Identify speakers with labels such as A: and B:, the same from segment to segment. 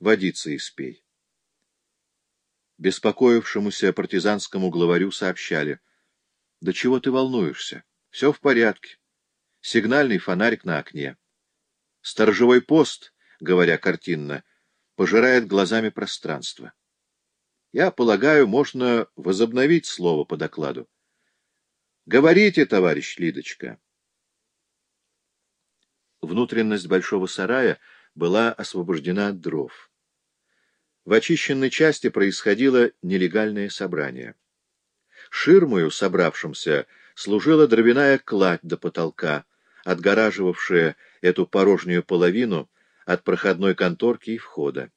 A: водиться испей. Беспокоившемуся партизанскому главарю сообщали. — Да чего ты волнуешься? Все в порядке. Сигнальный фонарик на окне. Сторожевой пост, говоря картинно, пожирает глазами пространство. Я полагаю, можно возобновить слово по докладу. Говорите, товарищ Лидочка. Внутренность большого сарая была освобождена от дров. В очищенной части происходило нелегальное собрание. Ширмою собравшимся служила дровяная кладь до потолка, отгораживавшая эту порожнюю половину от проходной конторки и входа.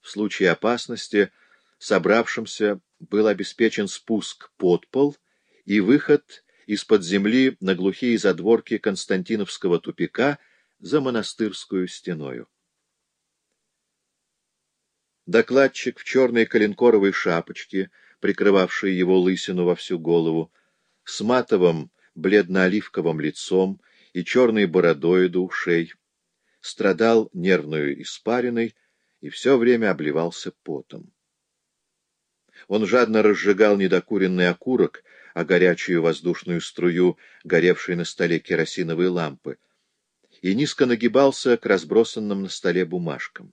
A: В случае опасности собравшимся был обеспечен спуск под пол и выход из-под земли на глухие задворки Константиновского тупика за монастырскую стеною. Докладчик в черной коленкоровой шапочке, прикрывавшей его лысину во всю голову, с матовым бледно-оливковым лицом и черной бородой до ушей, страдал нервную испариной и все время обливался потом. Он жадно разжигал недокуренный окурок, а горячую воздушную струю, горевшей на столе керосиновой лампы, и низко нагибался к разбросанным на столе бумажкам.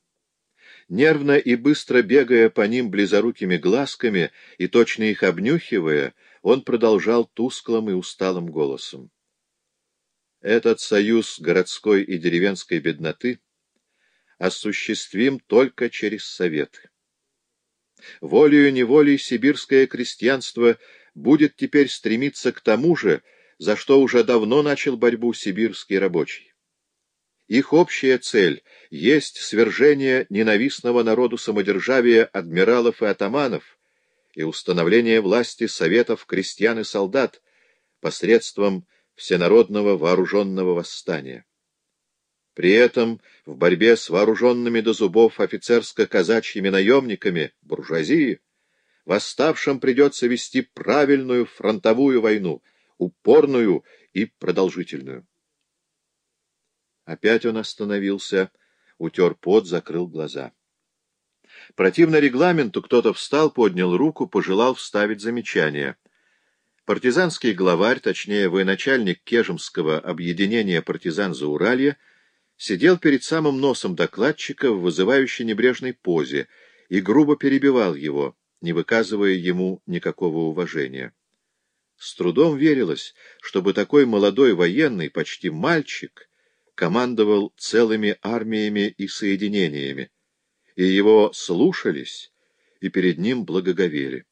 A: Нервно и быстро бегая по ним близорукими глазками и точно их обнюхивая, он продолжал тусклым и усталым голосом. Этот союз городской и деревенской бедноты осуществим только через советы. Волею-неволей сибирское крестьянство будет теперь стремиться к тому же, за что уже давно начал борьбу сибирский рабочий. Их общая цель есть свержение ненавистного народу самодержавия адмиралов и атаманов и установление власти советов крестьян и солдат посредством всенародного вооруженного восстания. При этом в борьбе с вооруженными до зубов офицерско-казачьими наемниками, буржуазии, восставшим придется вести правильную фронтовую войну, упорную и продолжительную. Опять он остановился, утер пот, закрыл глаза. Противно регламенту кто-то встал, поднял руку, пожелал вставить замечание. Партизанский главарь, точнее, военачальник Кежемского объединения партизан Зауралья, сидел перед самым носом докладчика в вызывающей небрежной позе и грубо перебивал его, не выказывая ему никакого уважения. С трудом верилось, чтобы такой молодой военный, почти мальчик, командовал целыми армиями и соединениями, и его слушались, и перед ним благоговели.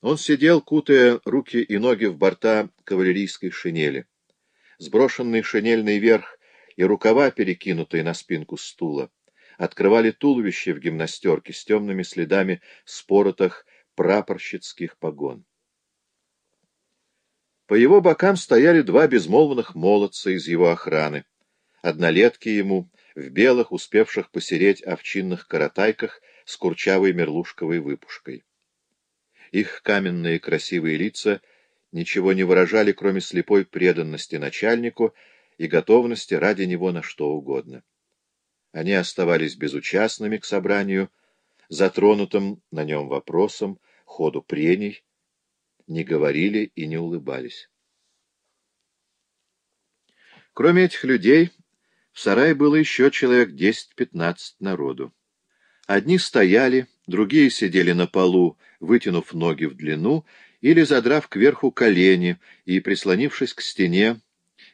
A: Он сидел, кутая руки и ноги в борта кавалерийской шинели. Сброшенный шинельный верх и рукава, перекинутые на спинку стула, открывали туловище в гимнастерке с темными следами споротых прапорщицких погон. По его бокам стояли два безмолвных молодца из его охраны, однолетки ему, в белых, успевших посереть овчинных коротайках с курчавой мерлушковой выпушкой. Их каменные красивые лица ничего не выражали, кроме слепой преданности начальнику и готовности ради него на что угодно. Они оставались безучастными к собранию, затронутым на нем вопросом, ходу прений, не говорили и не улыбались. Кроме этих людей, в сарае было еще человек 10-15 народу. Одни стояли, другие сидели на полу, вытянув ноги в длину или задрав кверху колени и прислонившись к стене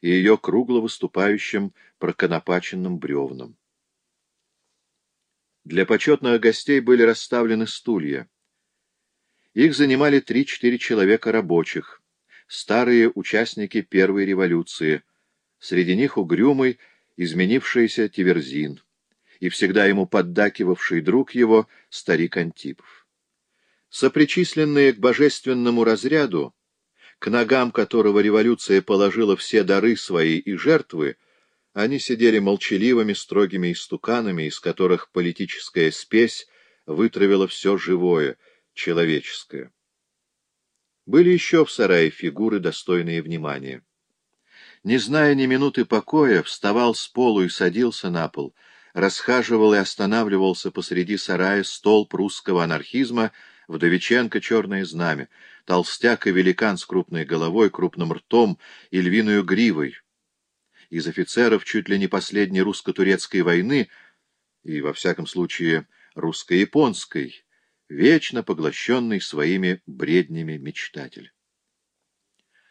A: и ее кругло выступающим проконопаченным бревнам. Для почетных гостей были расставлены стулья. Их занимали три-четыре человека рабочих, старые участники первой революции, среди них угрюмый, изменившийся Тиверзин, и всегда ему поддакивавший друг его, старик Антипов. Сопричисленные к божественному разряду, к ногам которого революция положила все дары свои и жертвы, они сидели молчаливыми, строгими истуканами, из которых политическая спесь вытравила все живое — человеческое. Были еще в сарае фигуры, достойные внимания. Не зная ни минуты покоя, вставал с полу и садился на пол, расхаживал и останавливался посреди сарая столб русского анархизма, Вдовиченко черное знамя, толстяк и великан с крупной головой, крупным ртом и львиную гривой. Из офицеров чуть ли не последней русско-турецкой войны, и, во всяком случае, русско-японской, вечно поглощенный своими бреднями мечтатель.